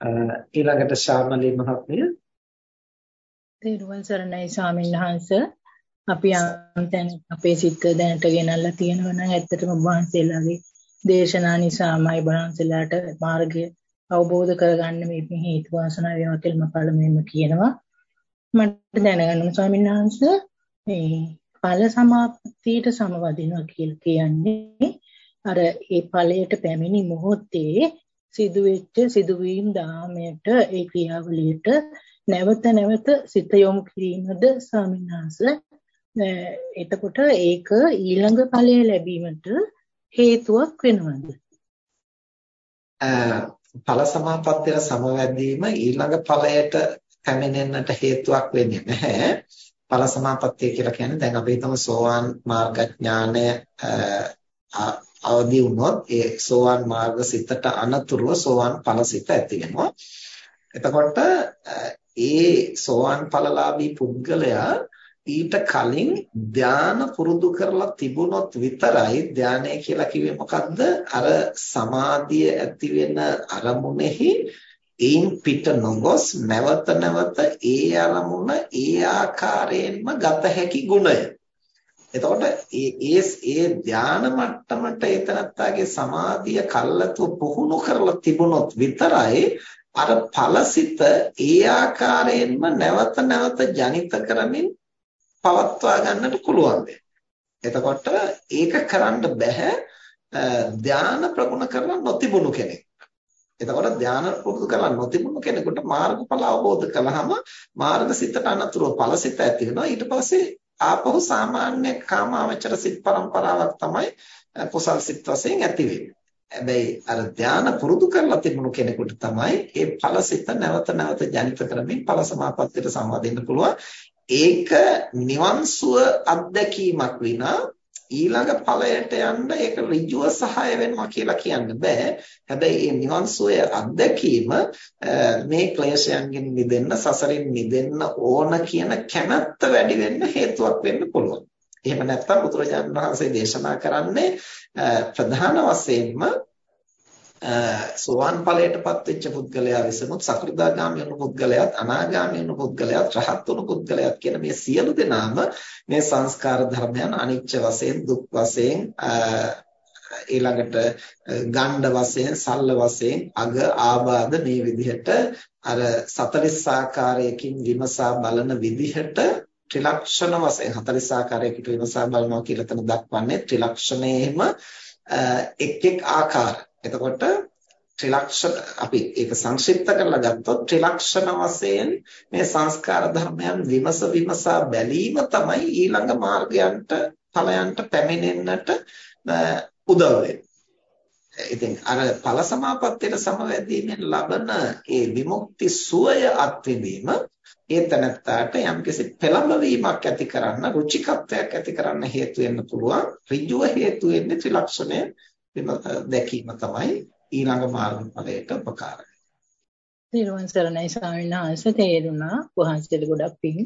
ඊළඟට ශාමලී මහත්මිය. තේරුවන් සරණයි ස්වාමීන් වහන්ස. අපි යම්තැන් අපේ සිත් දැනට ගෙනල්ලා තියෙනවා නම් ඇත්තටම වහන්සේලාගේ දේශනා නිසාමයි වහන්සේලාට මාර්ගය අවබෝධ කරගන්න මේ හේතු වාසනා වේවා කියලා මම පළමුවෙන්ම කියනවා. මට දැනගන්න ස්වාමීන් වහන්සේ මේ ඵල සමාප්තියට සමවදිනවා කියලා කියන්නේ අර ඒ ඵලයට පැමිණි මොහොතේ සිදුවෙච්ච සිදුවීම් දාමයට ඒ ක්‍රියාවලියට නැවත නැවත සිත යොමු කිරීමද ස්වාමිනාස එතකොට ඒක ඊළඟ ඵලය ලැබීමට හේතුවක් වෙනවද? ඵල සමාපත්තියට සමවැදීම ඊළඟ ඵලයට පැමිණෙන්නට හේතුවක් වෙන්නේ නැහැ. ඵල සමාපත්තිය කියලා කියන්නේ දැන් අපි හිතමු සෝවාන් මාර්ගඥානය අවදි වුණොත් ඒ සෝවාන් මාර්ග සිතට අනතුරුව සෝවාන් ඵල සිත ඇති වෙනවා. එතකොට ඒ සෝවාන් ඵලලාභී පුද්ගලයා ඊට කලින් ධාන පුරුදු කරලා තිබුණොත් විතරයි ධානය කියලා කිව්වේ මොකද්ද? අර සමාධිය ඇති වෙන අරමුණෙහි ඒන් පිට නොගොස් නැවත නැවත ඒ අරමුණ ඒ ආකාරයෙන්ම ගත හැකි ගුණය. එතකොට ඒ ඒ ඒ ධාන මට්ටමට ඒතරත්තාගේ සමාධිය කල්ලාතුව පුහුණු කරලා තිබුණොත් විතරයි අර ඵලසිත ඒ ආකාරයෙන්ම නැවත නැවත ජනිත කරමින් පවත්වා ගන්නට පුළුවන් එතකොට ඒක කරන්න බෑ ධාන ප්‍රගුණ කරලා නොතිබුණු කෙනෙක්. එතකොට ධාන පුරුදු කරලා නොතිබුණු කෙනෙකුට මාර්ගඵල අවබෝධ කළාම මාර්ගසිතට අනතුරුව ඵලසිත ඇති වෙනවා. ඊට පස්සේ ආපහු සාමාන්‍ය කාමාවචර සිත් પરම්පරාවක් තමයි කුසල් සිත් වශයෙන් ඇති වෙන්නේ. හැබැයි අර ධාන පුරුදු කරලා තිබුණු කෙනෙකුට තමයි ඒ ඵලසිත නැවත නැවත ජනිත කරමින් ඵල සමාපත්තියට සම්බන්ධ පුළුවන්. ඒක නිවන් සුව අත්දැකීමක් විනා ඊළඟ ඵලයට යන්න ඒක ඍජුව සහාය වෙනවා කියලා කියන්න බෑ. හැබැයි මේ නිවන් සෝය අත්දැකීම මේ ක්ලේශයන්ගෙන් මිදෙන්න සසරින් මිදෙන්න ඕන කියන කැමැත්ත වැඩි වෙන්න හේතුවක් වෙන්න පුළුවන්. එහෙම නැත්නම් බුදුරජාණන් වහන්සේ දේශනා කරන්නේ ප්‍රධාන වශයෙන්ම සෝවාන් ඵලයටපත් වෙච්ච පුද්ගලයා විසමුත් සකෘදාගාමී වුණු පුද්ගලයාත් අනාගාමී වුණු පුද්ගලයාත් රහත් වුණු පුද්ගලයාත් කියන මේ සියලු දෙනාම මේ සංස්කාර ධර්මයන් අනිච්ච වශයෙන් දුක් වශයෙන් ඊළඟට ගණ්ඩ වශයෙන් සල්ල වශයෙන් අග ආබාධ මේ විදිහට අර 40 ආකාරයකින් විමසා බලන විදිහට ත්‍රිලක්ෂණ වශයෙන් 40 ආකාරයකට විමසා බලනවා කියලා තන දක්වන්නේ ත්‍රිලක්ෂණයෙම එක් එක් ආකාර. එතකොට ත්‍රිලක්ෂණ අපි ඒක සංක්ෂිප්ත කරලා ගත්තොත් ත්‍රිලක්ෂණ වශයෙන් මේ සංස්කාර ධර්මයන් විමස විමසා බැලීම තමයි ඊළඟ මාර්ගයන්ට ඵලයන්ට පැමිණෙන්නට උදව් ඉතින් අර ඵල සමාපත්තියට සමවැදීමෙන් ලබන ඒ විමුක්ති සුවය අත්විඳීම ඒ තනත්තාට යම්කිසි පෙළඹවීමක් ඇති කරන්න රුචිකත්වයක් ඇති කරන්න හේතු වෙන්න පුළුවන් ඍජුව හේතු වෙන්නේ ත්‍රිලක්ෂණය දැකීම තමයි ඊළඟ මාර්ගඵලයට උපකාර වෙන්නේ. සරණයි ස්වාමීන් වහන්සේ. තේරුණා. වහන්සේට ගොඩක් පිං.